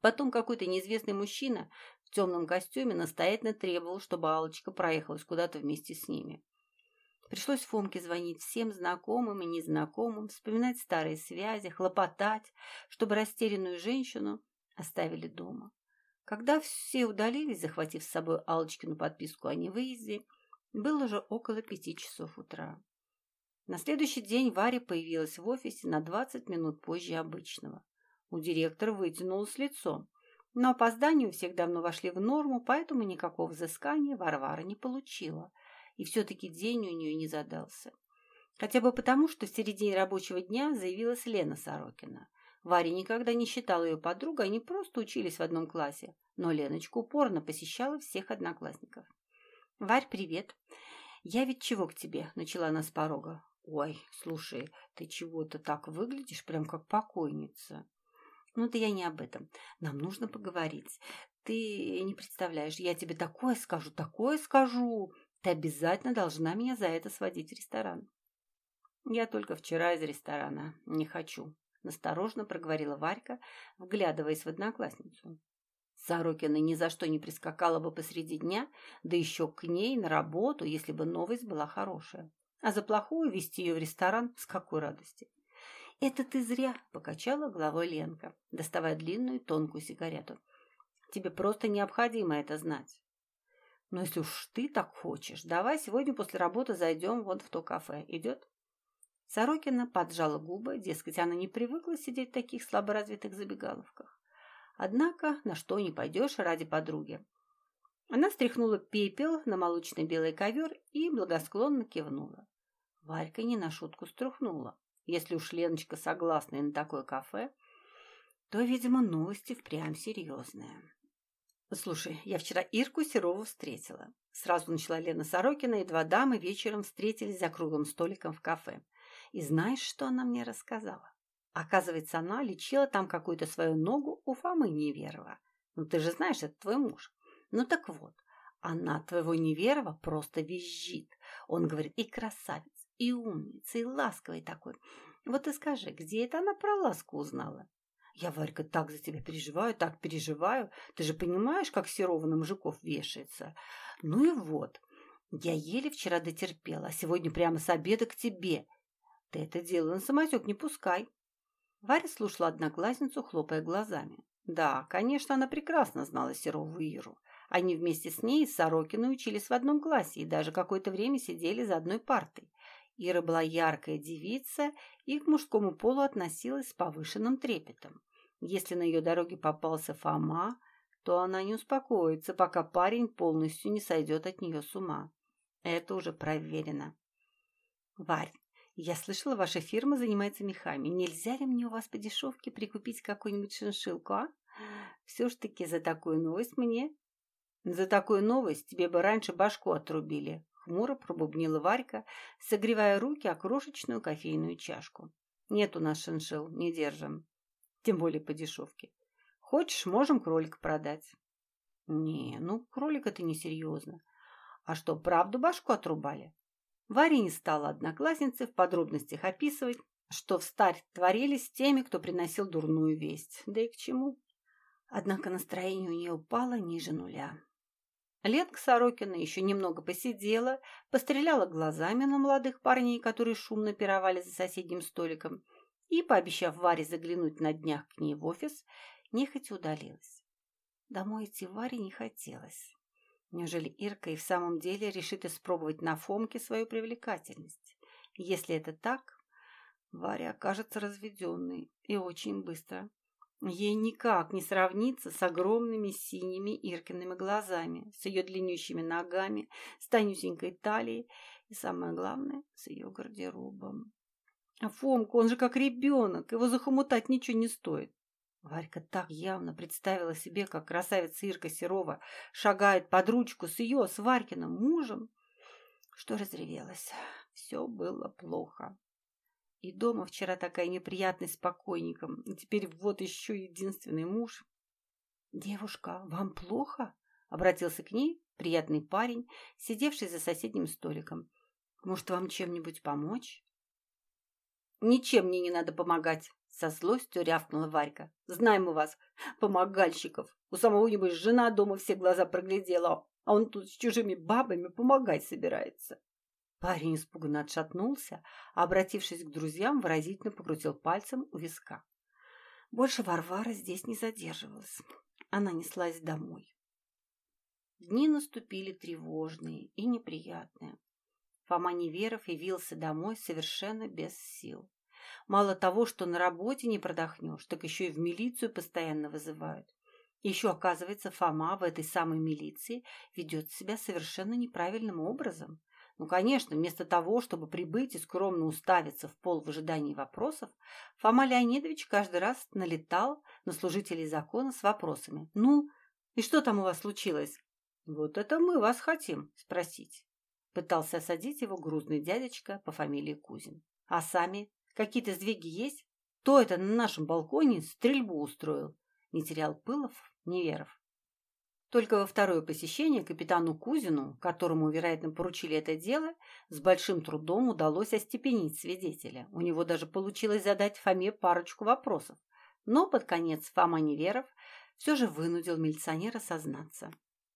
Потом какой-то неизвестный мужчина в темном костюме настоятельно требовал, чтобы Алочка проехалась куда-то вместе с ними. Пришлось Фомке звонить всем знакомым и незнакомым, вспоминать старые связи, хлопотать, чтобы растерянную женщину оставили дома. Когда все удалились, захватив с собой Алочкину подписку о невыезде, было уже около пяти часов утра. На следующий день Варя появилась в офисе на 20 минут позже обычного. У директора вытянулось лицо. Но опоздания у всех давно вошли в норму, поэтому никакого взыскания Варвара не получила. И все-таки день у нее не задался. Хотя бы потому, что в середине рабочего дня заявилась Лена Сорокина. Варя никогда не считала ее подругой, они просто учились в одном классе. Но Леночка упорно посещала всех одноклассников. «Варь, привет. Я ведь чего к тебе?» – начала она с порога. «Ой, слушай, ты чего-то так выглядишь, прям как покойница». Ну да я не об этом. Нам нужно поговорить. Ты не представляешь, я тебе такое скажу, такое скажу. Ты обязательно должна меня за это сводить в ресторан. Я только вчера из ресторана. Не хочу. Насторожно проговорила Варька, вглядываясь в одноклассницу. Сорокина ни за что не прискакала бы посреди дня, да еще к ней на работу, если бы новость была хорошая. А за плохую вести ее в ресторан с какой радости. «Это ты зря!» – покачала головой Ленка, доставая длинную тонкую сигарету. «Тебе просто необходимо это знать». «Но если уж ты так хочешь, давай сегодня после работы зайдем вот в то кафе. Идет?» Сорокина поджала губы, дескать, она не привыкла сидеть в таких слаборазвитых забегаловках. Однако на что не пойдешь ради подруги. Она стряхнула пепел на молочный белый ковер и благосклонно кивнула. Варька не на шутку струхнула. Если уж Леночка согласна на такое кафе, то, видимо, новости впрямь серьезные. Слушай, я вчера Ирку Серову встретила. Сразу начала Лена Сорокина, и два дамы вечером встретились за круглым столиком в кафе. И знаешь, что она мне рассказала? Оказывается, она лечила там какую-то свою ногу у Фомы Неверова. Ну, ты же знаешь, это твой муж. Ну, так вот, она твоего Неверова просто визжит. Он говорит, и красавец, и умница, и ласковый такой. Вот и скажи, где это она про ласку узнала? Я, Варька, так за тебя переживаю, так переживаю. Ты же понимаешь, как Серова на мужиков вешается. Ну и вот, я еле вчера дотерпела, а сегодня прямо с обеда к тебе. Ты это дело на самотек не пускай. Варя слушала одноклассницу, хлопая глазами. Да, конечно, она прекрасно знала Серову Иру. Они вместе с ней с Сорокиной учились в одном классе и даже какое-то время сидели за одной партой. Ира была яркая девица и к мужскому полу относилась с повышенным трепетом. Если на ее дороге попался Фома, то она не успокоится, пока парень полностью не сойдет от нее с ума. Это уже проверено. Варь, я слышала, ваша фирма занимается мехами. Нельзя ли мне у вас по дешевке прикупить какую-нибудь шиншилку, а? Все ж таки за такую новость мне... За такую новость тебе бы раньше башку отрубили, хмуро пробубнила Варька, согревая руки о крошечную кофейную чашку. «Нет у нас шиншил, не держим. Тем более по дешевке. Хочешь, можем кролика продать». «Не, ну, кролик это несерьезно. А что, правду башку отрубали?» Варя не стала одноклассницы в подробностях описывать, что в старь творились теми, кто приносил дурную весть. Да и к чему? Однако настроение у нее упало ниже нуля. Ленка Сорокина еще немного посидела, постреляла глазами на молодых парней, которые шумно пировали за соседним столиком, и, пообещав Варе заглянуть на днях к ней в офис, нехотя удалилась. Домой идти Варе не хотелось. Неужели Ирка и в самом деле решит испробовать на Фомке свою привлекательность? Если это так, Варя окажется разведенной и очень быстро. Ей никак не сравнится с огромными синими Иркиными глазами, с ее длиннющими ногами, с тонюсенькой талией и, самое главное, с ее гардеробом. А Фомка, он же как ребенок, его захомутать ничего не стоит. Варька так явно представила себе, как красавица Ирка Серова шагает под ручку с ее, с Варькиным мужем, что разревелась. Все было плохо. И дома вчера такая неприятность с покойником, и теперь вот еще единственный муж. «Девушка, вам плохо?» — обратился к ней приятный парень, сидевший за соседним столиком. «Может, вам чем-нибудь помочь?» «Ничем мне не надо помогать», — со злостью рявкнула Варька. «Знаем мы вас, помогальщиков. У самого, небось, жена дома все глаза проглядела, а он тут с чужими бабами помогать собирается». Парень испуганно отшатнулся, а, обратившись к друзьям, выразительно покрутил пальцем у виска. Больше Варвара здесь не задерживалась. Она неслась домой. Дни наступили тревожные и неприятные. Фома Неверов явился домой совершенно без сил. Мало того, что на работе не продохнешь, так еще и в милицию постоянно вызывают. Еще, оказывается, Фома в этой самой милиции ведет себя совершенно неправильным образом. Ну, конечно, вместо того, чтобы прибыть и скромно уставиться в пол в ожидании вопросов, Фома Леонидович каждый раз налетал на служителей закона с вопросами. «Ну, и что там у вас случилось?» «Вот это мы вас хотим спросить», — пытался осадить его грузный дядечка по фамилии Кузин. «А сами? Какие-то сдвиги есть? Кто это на нашем балконе стрельбу устроил?» Не терял Пылов, Неверов. Только во второе посещение капитану Кузину, которому, вероятно, поручили это дело, с большим трудом удалось остепенить свидетеля. У него даже получилось задать Фоме парочку вопросов. Но под конец Фома Неверов все же вынудил милиционера сознаться.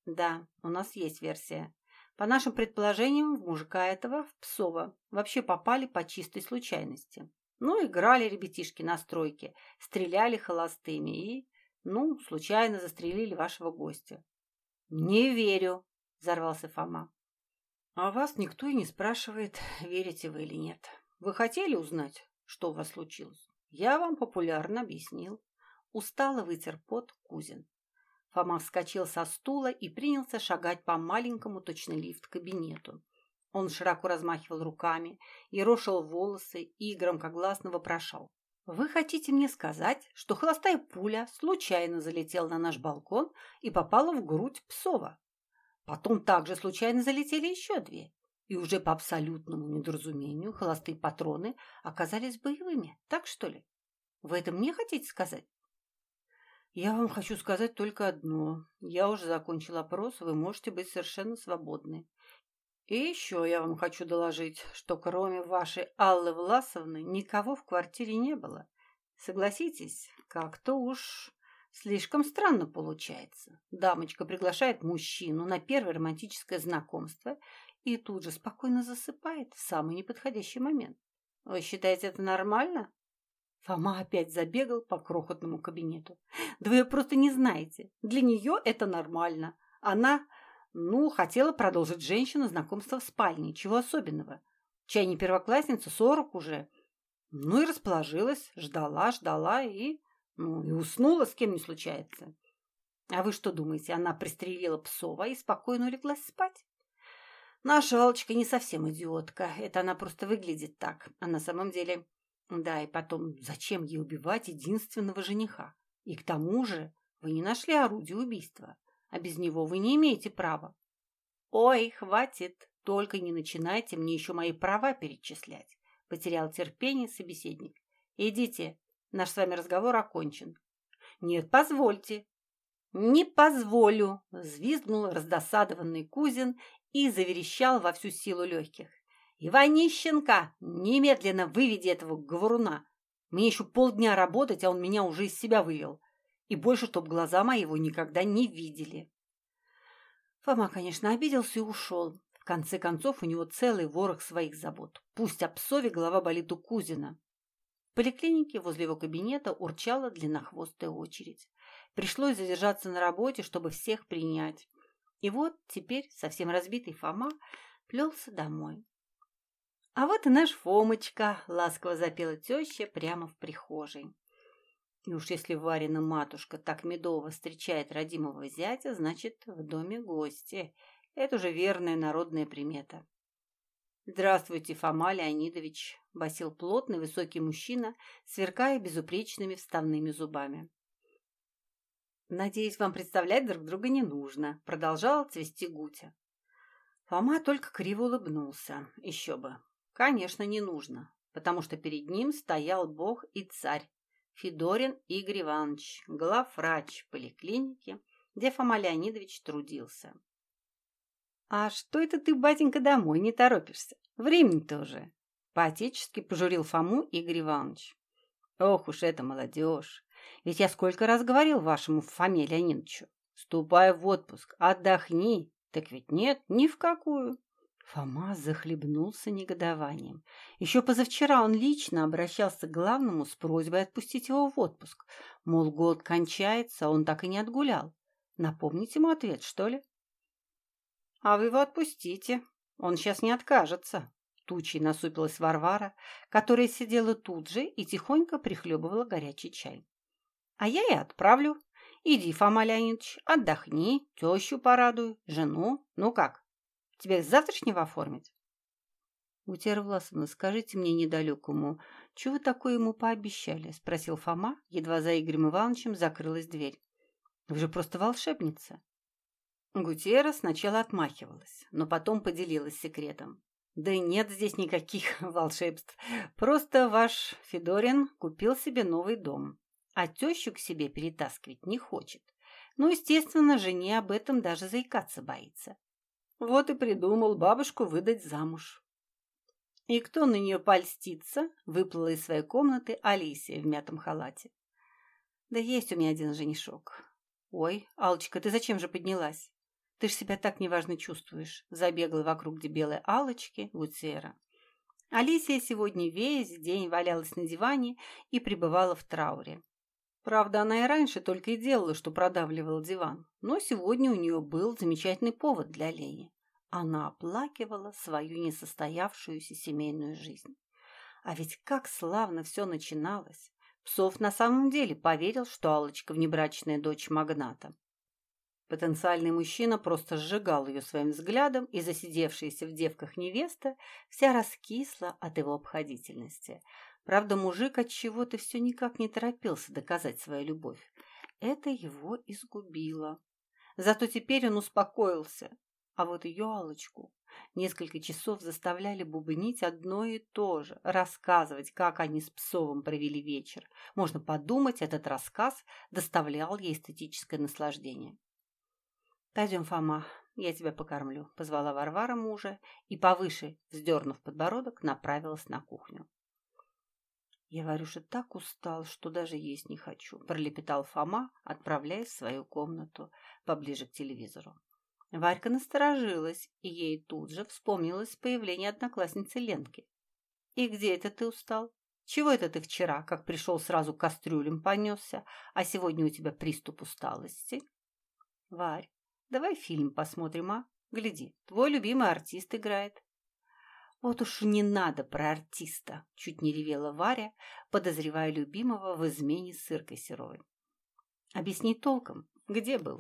Да, у нас есть версия. По нашим предположениям, в мужика этого, в Псова, вообще попали по чистой случайности. Ну, играли ребятишки на стройке, стреляли холостыми и ну, случайно застрелили вашего гостя. Не верю, взорвался Фома. А вас никто и не спрашивает, верите вы или нет. Вы хотели узнать, что у вас случилось? Я вам популярно объяснил. Устало вытер пот Кузин. Фома вскочил со стула и принялся шагать по маленькому точно лифт кабинету. Он широко размахивал руками, и рошил волосы и громкогласно вопрошал. Вы хотите мне сказать, что холостая пуля случайно залетела на наш балкон и попала в грудь Псова? Потом также случайно залетели еще две. И уже по абсолютному недоразумению холостые патроны оказались боевыми. Так что ли? Вы это мне хотите сказать? Я вам хочу сказать только одно. Я уже закончил опрос, вы можете быть совершенно свободны. И еще я вам хочу доложить, что кроме вашей Аллы Власовны никого в квартире не было. Согласитесь, как-то уж слишком странно получается. Дамочка приглашает мужчину на первое романтическое знакомство и тут же спокойно засыпает в самый неподходящий момент. Вы считаете это нормально? Фома опять забегал по крохотному кабинету. Да вы просто не знаете. Для нее это нормально. Она ну, хотела продолжить женщина знакомство в спальне. Чего особенного? Чай не первоклассница, сорок уже. Ну и расположилась, ждала, ждала и... Ну, и уснула, с кем не случается. А вы что думаете, она пристрелила Псова и спокойно улеглась спать? Наша Алочка не совсем идиотка. Это она просто выглядит так. А на самом деле... Да, и потом, зачем ей убивать единственного жениха? И к тому же вы не нашли орудие убийства а без него вы не имеете права. «Ой, хватит!» Только не начинайте мне еще мои права перечислять. Потерял терпение собеседник. Идите, наш с вами разговор окончен. Нет, позвольте. Не позволю, взвизгнул раздосадованный Кузин и заверещал во всю силу легких. Иванищенко, немедленно выведи этого говоруна. Мне еще полдня работать, а он меня уже из себя вывел. И больше, чтоб глаза мои его никогда не видели. Фома, конечно, обиделся и ушел. В конце концов, у него целый ворох своих забот. Пусть о псове голова болит у Кузина. В поликлинике возле его кабинета урчала длиннохвостая очередь. Пришлось задержаться на работе, чтобы всех принять. И вот теперь совсем разбитый Фома плелся домой. «А вот и наш Фомочка!» — ласково запела теща прямо в прихожей. И уж если Варина матушка так медово встречает родимого зятя, значит, в доме гости. Это уже верная народная примета. «Здравствуйте, Фома Леонидович!» — басил плотный высокий мужчина, сверкая безупречными вставными зубами. «Надеюсь, вам представлять друг друга не нужно», — продолжала цвести Гутя. Фома только криво улыбнулся. Еще бы. Конечно, не нужно, потому что перед ним стоял бог и царь, Федорин Игорь Иванович, главврач поликлиники, где Фома Леонидович трудился. «А что это ты, батенька, домой не торопишься? Времени-то уже!» По-отечески пожурил Фому Игорь Иванович. «Ох уж это молодежь! Ведь я сколько раз говорил вашему Фоме Леонидовичу, ступай в отпуск, отдохни, так ведь нет, ни в какую!» Фома захлебнулся негодованием. Еще позавчера он лично обращался к главному с просьбой отпустить его в отпуск. Мол, год кончается, а он так и не отгулял. Напомните ему ответ, что ли? «А вы его отпустите. Он сейчас не откажется». Тучей насупилась Варвара, которая сидела тут же и тихонько прихлебывала горячий чай. «А я и отправлю. Иди, Фома Леонидович, отдохни, тещу порадуй, жену. Ну как, Тебя с завтрашнего оформить? Утера Власовна, скажите мне недалекому, чего такое ему пообещали? Спросил Фома, едва за Игорем Ивановичем закрылась дверь. Вы же просто волшебница. Гутера сначала отмахивалась, но потом поделилась секретом. Да нет здесь никаких волшебств. Просто ваш Федорин купил себе новый дом, а тещу к себе перетаскивать не хочет. Ну, естественно, жене об этом даже заикаться боится. Вот и придумал бабушку выдать замуж. И кто на нее польстится, выплыла из своей комнаты Алисия в мятом халате. Да есть у меня один женишок. Ой, Алочка, ты зачем же поднялась? Ты ж себя так неважно чувствуешь. Забегала вокруг дебелой Алочки Гуцера. Алисия сегодня весь день валялась на диване и пребывала в трауре. Правда, она и раньше только и делала, что продавливала диван. Но сегодня у нее был замечательный повод для лени. Она оплакивала свою несостоявшуюся семейную жизнь. А ведь как славно все начиналось. Псов на самом деле поверил, что Алочка внебрачная дочь магната. Потенциальный мужчина просто сжигал ее своим взглядом, и засидевшаяся в девках невеста вся раскисла от его обходительности. Правда, мужик от чего-то все никак не торопился доказать свою любовь. Это его изгубило. Зато теперь он успокоился. А вот ее Алочку несколько часов заставляли бубнить одно и то же, рассказывать, как они с Псовым провели вечер. Можно подумать, этот рассказ доставлял ей эстетическое наслаждение. «Пойдем, Фома, я тебя покормлю», — позвала Варвара мужа и, повыше, вздернув подбородок, направилась на кухню. «Я, Варюша, так устал, что даже есть не хочу», — пролепетал Фома, отправляясь в свою комнату поближе к телевизору. Варька насторожилась, и ей тут же вспомнилось появление одноклассницы Ленки. «И где это ты устал? Чего это ты вчера, как пришел, сразу к кастрюлям понесся, а сегодня у тебя приступ усталости?» «Варь, давай фильм посмотрим, а? Гляди, твой любимый артист играет». «Вот уж не надо про артиста!» — чуть не ревела Варя, подозревая любимого в измене с Иркой Серовой. «Объясни толком, где был?»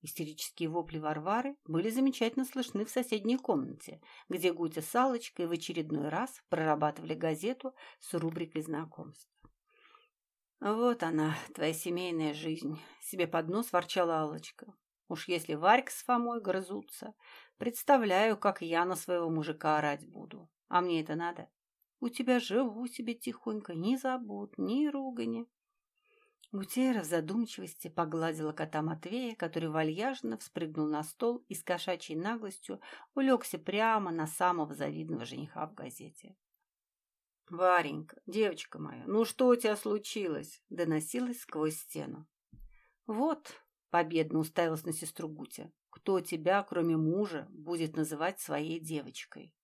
Истерические вопли Варвары были замечательно слышны в соседней комнате, где Гутя с Аллочкой в очередной раз прорабатывали газету с рубрикой знакомств. «Вот она, твоя семейная жизнь», — себе под нос ворчала Аллочка. Уж если Варька с Фомой грызутся, представляю, как я на своего мужика орать буду. А мне это надо? У тебя живу себе тихонько, ни забот, ни ругани. Гутера в задумчивости погладила кота Матвея, который вальяжно вспрыгнул на стол и с кошачьей наглостью улегся прямо на самого завидного жениха в газете. «Варенька, девочка моя, ну что у тебя случилось?» — доносилось сквозь стену. «Вот», — победно уставилась на сестру Гутя, — «кто тебя, кроме мужа, будет называть своей девочкой?»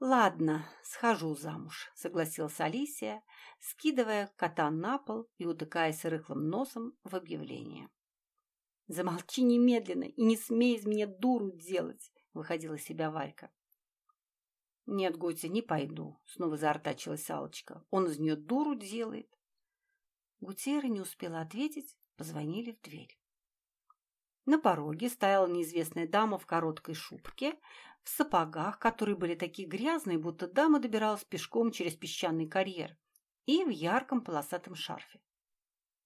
«Ладно, схожу замуж», — согласилась Алисия, скидывая кота на пол и утыкаясь рыхлым носом в объявление. «Замолчи немедленно и не смей из меня дуру делать», — выходила себя Варька. «Нет, Готя, не пойду», — снова заортачилась Алочка. «Он из нее дуру делает». Гутера не успела ответить, позвонили в дверь. На пороге стояла неизвестная дама в короткой шубке, в сапогах, которые были такие грязные, будто дама добиралась пешком через песчаный карьер, и в ярком полосатом шарфе.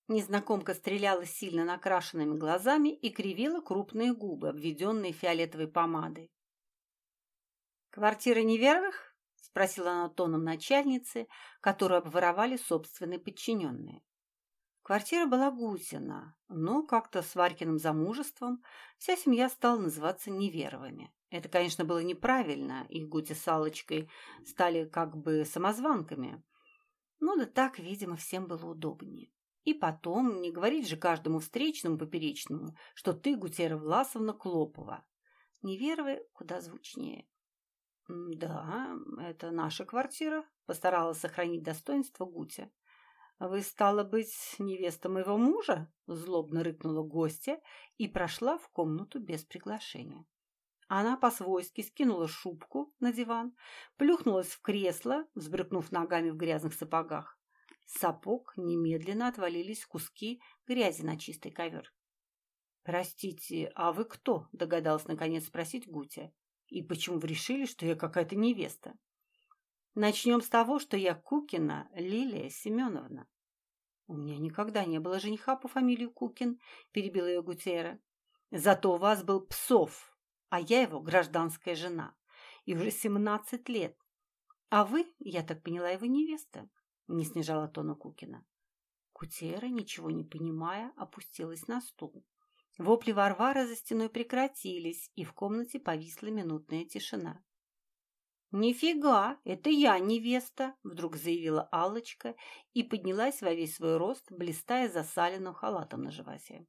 Незнакомка стреляла сильно накрашенными глазами и кривила крупные губы, обведенные фиолетовой помадой. «Квартира Неверовых?» – спросила она тоном начальницы, которую обворовали собственные подчиненные. Квартира была Гусина, но как-то с Варькиным замужеством вся семья стала называться Неверовыми. Это, конечно, было неправильно, и Гути с Аллочкой стали как бы самозванками. Но да так, видимо, всем было удобнее. И потом, не говорить же каждому встречному поперечному, что ты Гутера Власовна Клопова. Неверовы куда звучнее. «Да, это наша квартира», — постаралась сохранить достоинство Гутя. «Вы, стало быть, невеста моего мужа?» — злобно рыкнула гостья и прошла в комнату без приглашения. Она по-свойски скинула шубку на диван, плюхнулась в кресло, взбрыкнув ногами в грязных сапогах. Сапог немедленно отвалились куски грязи на чистый ковер. «Простите, а вы кто?» – догадалась наконец спросить Гутя. «И почему вы решили, что я какая-то невеста?» «Начнем с того, что я Кукина Лилия Семеновна». «У меня никогда не было жениха по фамилии Кукин», – перебила ее Гутера. «Зато у вас был Псов, а я его гражданская жена. И уже семнадцать лет. А вы, я так поняла, его невеста, не снижала тона Кукина. Кутера, ничего не понимая, опустилась на стул. Вопли Варвара за стеной прекратились, и в комнате повисла минутная тишина. «Нифига, это я невеста!» — вдруг заявила Аллочка и поднялась во весь свой рост, блистая засаленным халатом на животе.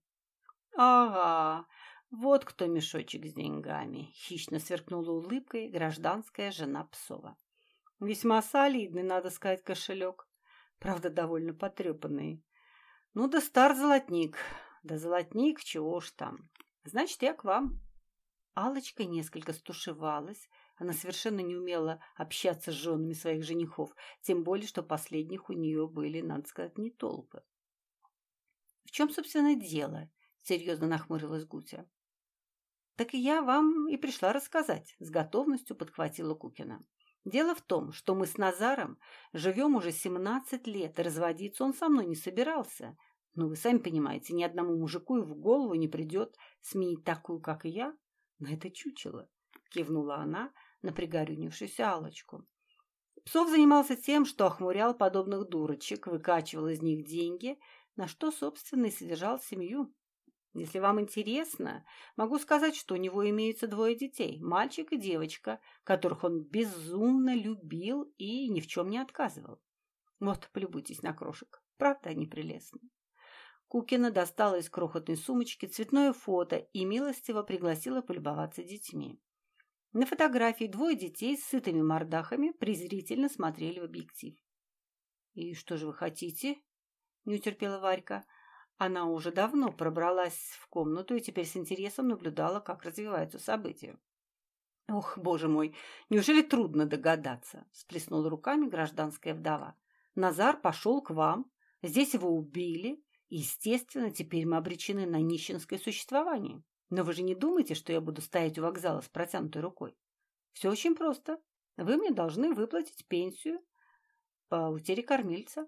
«Ага, вот кто мешочек с деньгами, хищно сверкнула улыбкой гражданская жена Псова. Весьма солидный, надо сказать, кошелек. Правда, довольно потрепанный. Ну да стар золотник. Да золотник, чего уж там. Значит, я к вам. алочка несколько стушевалась. Она совершенно не умела общаться с женами своих женихов, тем более, что последних у нее были, надо сказать, не толпы. «В чем, собственно, дело?» — серьезно нахмурилась Гутя. «Так и я вам и пришла рассказать», — с готовностью подхватила Кукина. «Дело в том, что мы с Назаром живем уже семнадцать лет, и разводиться он со мной не собирался. Но вы сами понимаете, ни одному мужику и в голову не придет сменить такую, как и я, на это чучело», — кивнула она на пригорюнившуюся Аллочку. Псов занимался тем, что охмурял подобных дурочек, выкачивал из них деньги, на что, собственно, и содержал семью. Если вам интересно, могу сказать, что у него имеются двое детей, мальчик и девочка, которых он безумно любил и ни в чем не отказывал. Вот, полюбуйтесь на крошек. Правда, они прелестны. Кукина достала из крохотной сумочки цветное фото и милостиво пригласила полюбоваться детьми. На фотографии двое детей с сытыми мордахами презрительно смотрели в объектив. «И что же вы хотите?» – не утерпела Варька. Она уже давно пробралась в комнату и теперь с интересом наблюдала, как развиваются события. «Ох, боже мой, неужели трудно догадаться?» – всплеснула руками гражданская вдова. «Назар пошел к вам, здесь его убили, и, естественно, теперь мы обречены на нищенское существование. Но вы же не думаете, что я буду стоять у вокзала с протянутой рукой? Все очень просто. Вы мне должны выплатить пенсию по утере кормильца».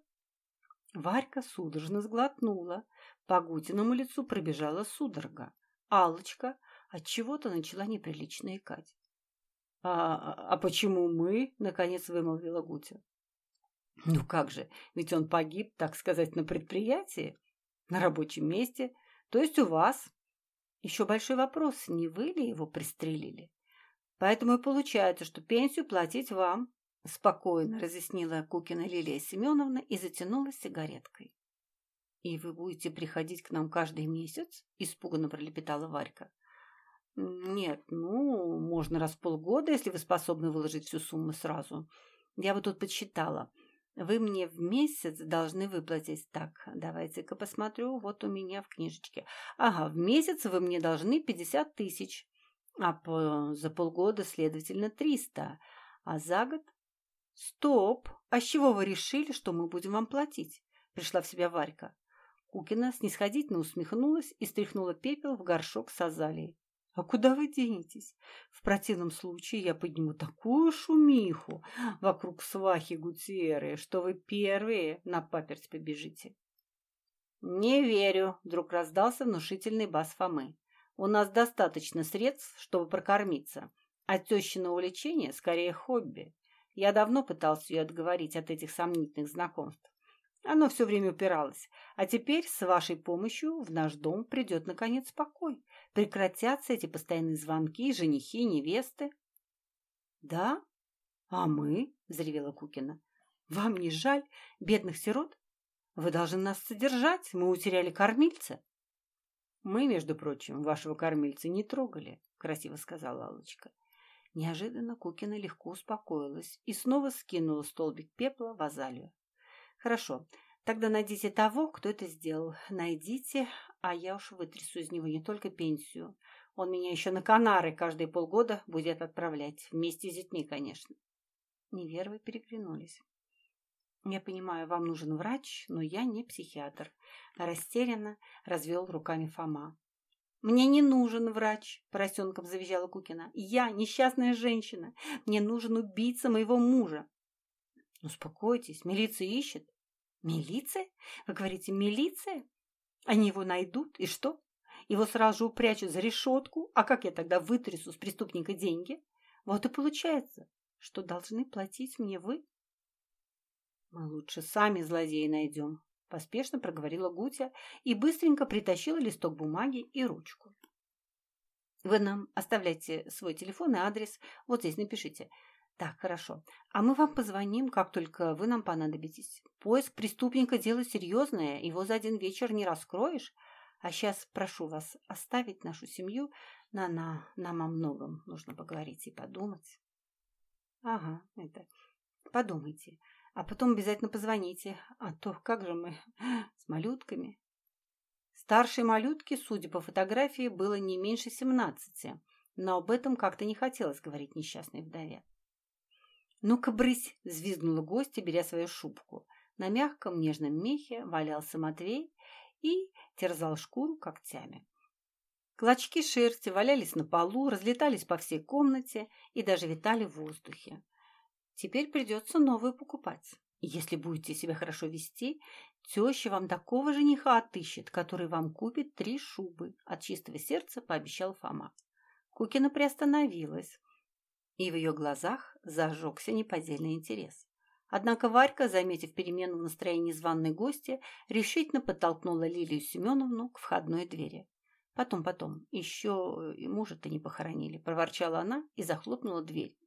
Варька судорожно сглотнула, по Гутиному лицу пробежала судорога. Алочка от чего то начала неприлично икать. «А, а почему мы?» — наконец вымолвила Гутя. «Ну как же, ведь он погиб, так сказать, на предприятии, на рабочем месте, то есть у вас. Еще большой вопрос, не вы ли его пристрелили? Поэтому и получается, что пенсию платить вам, спокойно разъяснила Кукина Лилия Семеновна и затянулась сигареткой. «И вы будете приходить к нам каждый месяц?» – испуганно пролепетала Варька. «Нет, ну, можно раз в полгода, если вы способны выложить всю сумму сразу. Я вот тут подсчитала. Вы мне в месяц должны выплатить так. Давайте-ка посмотрю, вот у меня в книжечке. Ага, в месяц вы мне должны 50 тысяч, а по, за полгода, следовательно, 300, а за год «Стоп! А с чего вы решили, что мы будем вам платить?» Пришла в себя Варька. Кукина снисходительно усмехнулась и стряхнула пепел в горшок с азалией. «А куда вы денетесь? В противном случае я подниму такую шумиху вокруг свахи Гутиеры, что вы первые на паперть побежите». «Не верю», — вдруг раздался внушительный бас Фомы. «У нас достаточно средств, чтобы прокормиться, а тещино увлечение скорее хобби. Я давно пытался ее отговорить от этих сомнительных знакомств. Оно все время упиралось. А теперь, с вашей помощью, в наш дом придет, наконец, покой. Прекратятся эти постоянные звонки, женихи, невесты. — Да? А мы? — взревела Кукина. — Вам не жаль бедных сирот? Вы должны нас содержать. Мы утеряли кормильца. — Мы, между прочим, вашего кормильца не трогали, — красиво сказала Аллочка. Неожиданно Кукина легко успокоилась и снова скинула столбик пепла в азалию. «Хорошо, тогда найдите того, кто это сделал. Найдите, а я уж вытрясу из него не только пенсию. Он меня еще на Канары каждые полгода будет отправлять. Вместе с детьми, конечно». Невервы переглянулись. «Я понимаю, вам нужен врач, но я не психиатр», – растерянно развел руками Фома. «Мне не нужен врач», – поросенком завизжала Кукина. «Я несчастная женщина. Мне нужен убийца моего мужа». «Успокойтесь, милиция ищет». «Милиция? Вы говорите, милиция? Они его найдут, и что? Его сразу же упрячут за решетку, а как я тогда вытрясу с преступника деньги? Вот и получается, что должны платить мне вы». «Мы лучше сами злодея найдем», Поспешно проговорила Гутя и быстренько притащила листок бумаги и ручку. Вы нам оставляйте свой телефон и адрес. Вот здесь напишите. Так, хорошо. А мы вам позвоним, как только вы нам понадобитесь. Поиск преступника – дело серьезное. Его за один вечер не раскроешь. А сейчас прошу вас оставить нашу семью. На, на, нам о многом нужно поговорить и подумать. Ага, это... Подумайте. А потом обязательно позвоните, а то как же мы с малютками? Старшей малютке, судя по фотографии, было не меньше семнадцати, но об этом как-то не хотелось говорить несчастной вдове. «Ну-ка, брысь!» – взвизгнула гостья, беря свою шубку. На мягком нежном мехе валялся Матвей и терзал шкуру когтями. Клочки шерсти валялись на полу, разлетались по всей комнате и даже витали в воздухе. Теперь придется новую покупать. Если будете себя хорошо вести, теща вам такого жениха отыщет, который вам купит три шубы. От чистого сердца пообещал Фома. Кукина приостановилась, и в ее глазах зажегся неподдельный интерес. Однако Варька, заметив перемену в настроении званной гости, решительно подтолкнула Лилию Семеновну к входной двери. «Потом, потом, еще мужа-то не похоронили», – проворчала она и захлопнула дверь.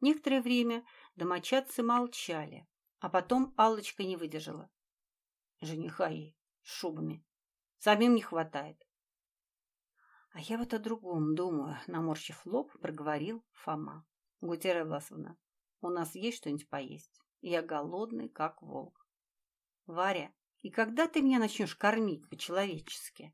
Некоторое время домочадцы молчали, а потом Аллочка не выдержала. Жениха ей с шубами. Самим не хватает. А я вот о другом думаю, наморщив лоб, проговорил Фома. Гутера Власовна, у нас есть что-нибудь поесть? Я голодный, как волк. Варя, и когда ты меня начнешь кормить по-человечески?